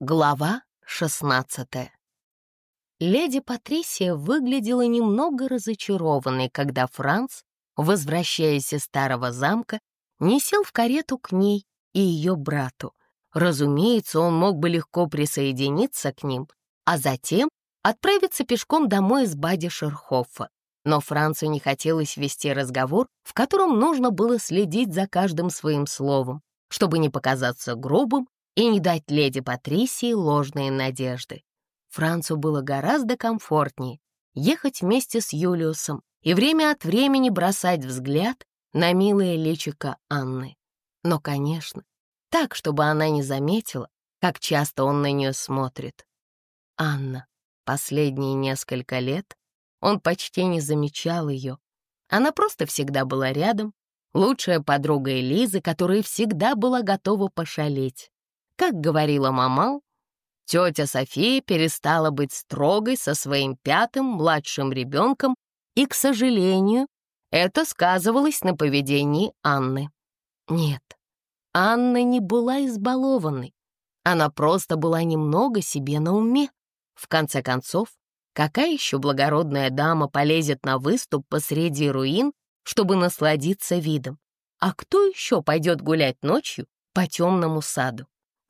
Глава шестнадцатая. Леди Патрисия выглядела немного разочарованной, когда Франц, возвращаясь из старого замка, не сел в карету к ней и ее брату. Разумеется, он мог бы легко присоединиться к ним, а затем отправиться пешком домой из Бади Шерхофа. Но Францу не хотелось вести разговор, в котором нужно было следить за каждым своим словом, чтобы не показаться грубым и не дать леди Патрисии ложные надежды. Францу было гораздо комфортнее ехать вместе с Юлиусом и время от времени бросать взгляд на милое личико Анны. Но, конечно, так, чтобы она не заметила, как часто он на нее смотрит. Анна. Последние несколько лет он почти не замечал ее. Она просто всегда была рядом, лучшая подруга Элизы, которая всегда была готова пошалить. Как говорила мама, тетя София перестала быть строгой со своим пятым младшим ребенком, и, к сожалению, это сказывалось на поведении Анны. Нет, Анна не была избалованной. Она просто была немного себе на уме. В конце концов, какая еще благородная дама полезет на выступ посреди руин, чтобы насладиться видом? А кто еще пойдет гулять ночью по темному саду?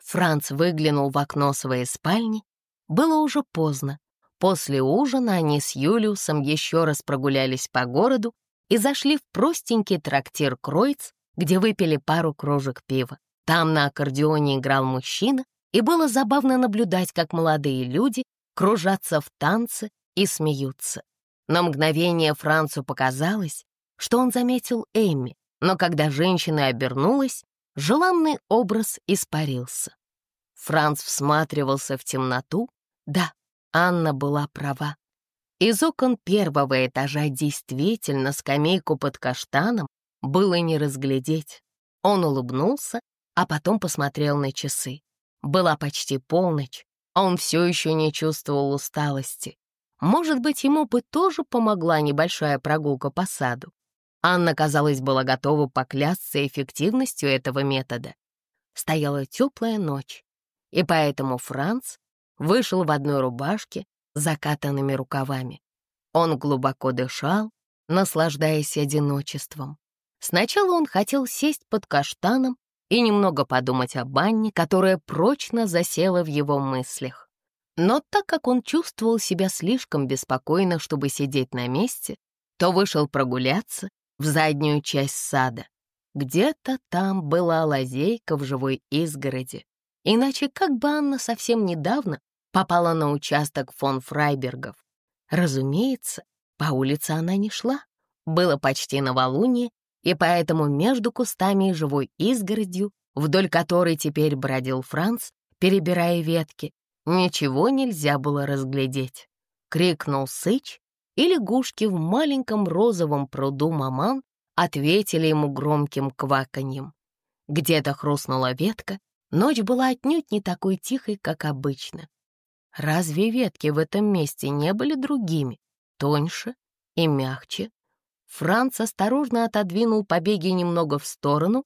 Франц выглянул в окно своей спальни. Было уже поздно. После ужина они с Юлиусом еще раз прогулялись по городу и зашли в простенький трактир Кройц, где выпили пару кружек пива. Там на аккордеоне играл мужчина, и было забавно наблюдать, как молодые люди кружатся в танце и смеются. На мгновение Францу показалось, что он заметил Эми, но когда женщина обернулась, желанный образ испарился. Франц всматривался в темноту. Да, Анна была права. Из окон первого этажа действительно скамейку под каштаном было не разглядеть. Он улыбнулся, а потом посмотрел на часы. Была почти полночь, а он все еще не чувствовал усталости. Может быть, ему бы тоже помогла небольшая прогулка по саду. Анна, казалось, была готова поклясться эффективностью этого метода. Стояла теплая ночь, и поэтому Франц вышел в одной рубашке с закатанными рукавами. Он глубоко дышал, наслаждаясь одиночеством. Сначала он хотел сесть под каштаном и немного подумать о банне, которая прочно засела в его мыслях. Но так как он чувствовал себя слишком беспокойно, чтобы сидеть на месте, то вышел прогуляться в заднюю часть сада. Где-то там была лазейка в живой изгороди. Иначе как бы Анна совсем недавно попала на участок фон Фрайбергов? Разумеется, по улице она не шла. Было почти новолуние, и поэтому между кустами и живой изгородью, вдоль которой теперь бродил Франц, перебирая ветки, ничего нельзя было разглядеть. Крикнул Сыч, и лягушки в маленьком розовом пруду маман ответили ему громким кваканьем. Где-то хрустнула ветка, ночь была отнюдь не такой тихой, как обычно. Разве ветки в этом месте не были другими, тоньше и мягче? Франц осторожно отодвинул побеги немного в сторону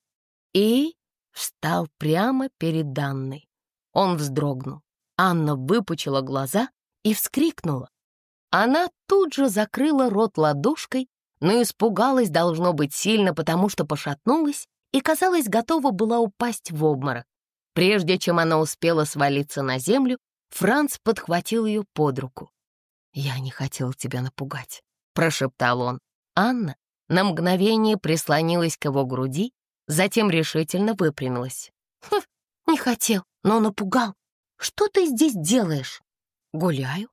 и встал прямо перед Анной. Он вздрогнул. Анна выпучила глаза и вскрикнула. Она тут же закрыла рот ладошкой, но испугалась, должно быть, сильно, потому что пошатнулась и, казалось, готова была упасть в обморок. Прежде чем она успела свалиться на землю, Франц подхватил ее под руку. «Я не хотел тебя напугать», — прошептал он. Анна на мгновение прислонилась к его груди, затем решительно выпрямилась. «Хм, не хотел, но напугал. Что ты здесь делаешь?» «Гуляю»,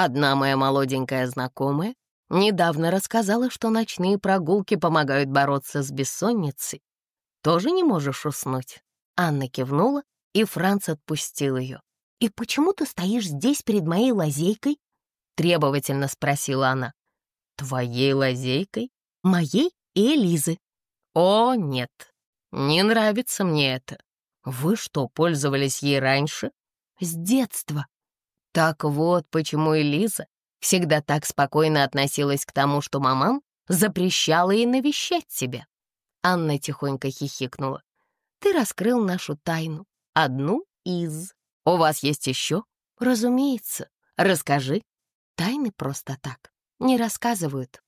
Одна моя молоденькая знакомая недавно рассказала, что ночные прогулки помогают бороться с бессонницей. Тоже не можешь уснуть?» Анна кивнула, и Франц отпустил ее. «И почему ты стоишь здесь перед моей лазейкой?» — требовательно спросила она. «Твоей лазейкой? Моей и Элизы?» «О, нет, не нравится мне это. Вы что, пользовались ей раньше?» «С детства», так вот, почему Элиза всегда так спокойно относилась к тому, что маман запрещала ей навещать себя. Анна тихонько хихикнула. «Ты раскрыл нашу тайну, одну из...» У вас есть еще? Разумеется. Расскажи. Тайны просто так не рассказывают.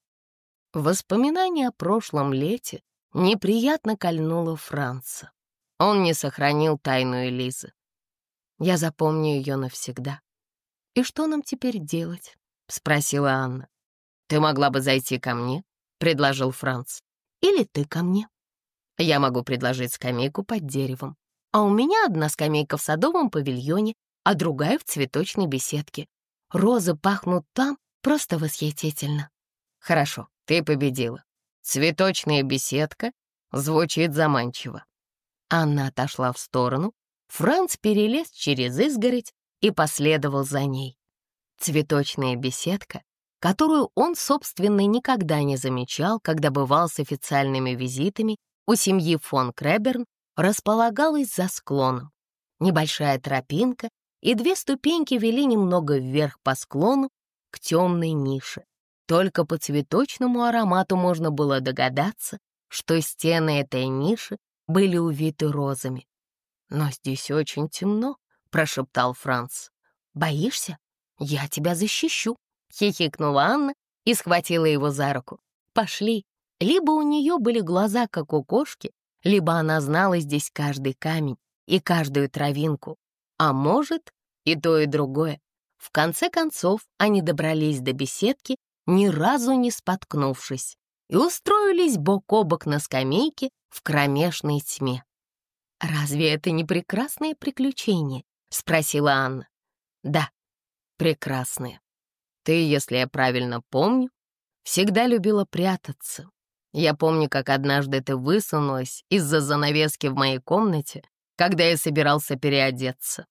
Воспоминание о прошлом лете неприятно кольнуло Франца. Он не сохранил тайну Элизы. Я запомню ее навсегда. «И что нам теперь делать?» — спросила Анна. «Ты могла бы зайти ко мне?» — предложил Франц. «Или ты ко мне?» «Я могу предложить скамейку под деревом. А у меня одна скамейка в садовом павильоне, а другая в цветочной беседке. Розы пахнут там просто восхитительно». «Хорошо, ты победила. Цветочная беседка звучит заманчиво». Анна отошла в сторону, Франц перелез через изгородь и последовал за ней. Цветочная беседка, которую он, собственно, никогда не замечал, когда бывал с официальными визитами у семьи фон Креберн, располагалась за склоном. Небольшая тропинка и две ступеньки вели немного вверх по склону к темной нише. Только по цветочному аромату можно было догадаться, что стены этой ниши были увиты розами. «Но здесь очень темно», — прошептал Франц. «Боишься? Я тебя защищу», — хихикнула Анна и схватила его за руку. «Пошли». Либо у нее были глаза, как у кошки, либо она знала здесь каждый камень и каждую травинку, а может, и то, и другое. В конце концов, они добрались до беседки, ни разу не споткнувшись, и устроились бок о бок на скамейке в кромешной тьме. «Разве это не прекрасное приключение?» — спросила Анна. «Да, прекрасное. Ты, если я правильно помню, всегда любила прятаться. Я помню, как однажды ты высунулась из-за занавески в моей комнате, когда я собирался переодеться.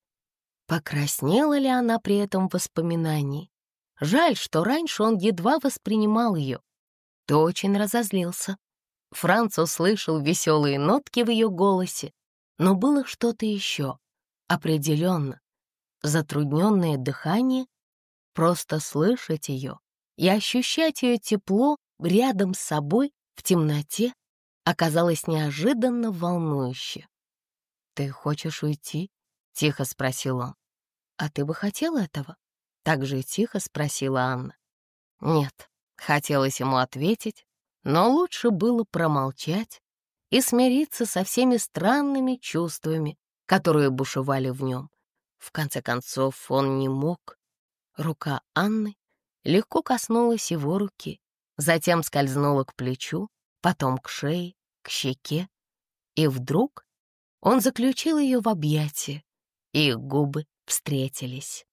Покраснела ли она при этом воспоминании? Жаль, что раньше он едва воспринимал ее. Ты очень разозлился. Франц услышал веселые нотки в ее голосе, но было что-то еще, определенно. Затрудненное дыхание, просто слышать ее и ощущать ее тепло рядом с собой в темноте оказалось неожиданно волнующе. «Ты хочешь уйти?» — тихо спросил он. «А ты бы хотел этого?» — так же тихо спросила Анна. Нет, хотелось ему ответить, но лучше было промолчать и смириться со всеми странными чувствами, которые бушевали в нем. В конце концов, он не мог. Рука Анны легко коснулась его руки, затем скользнула к плечу, потом к шее, к щеке, и вдруг он заключил ее в объятия, и их губы встретились.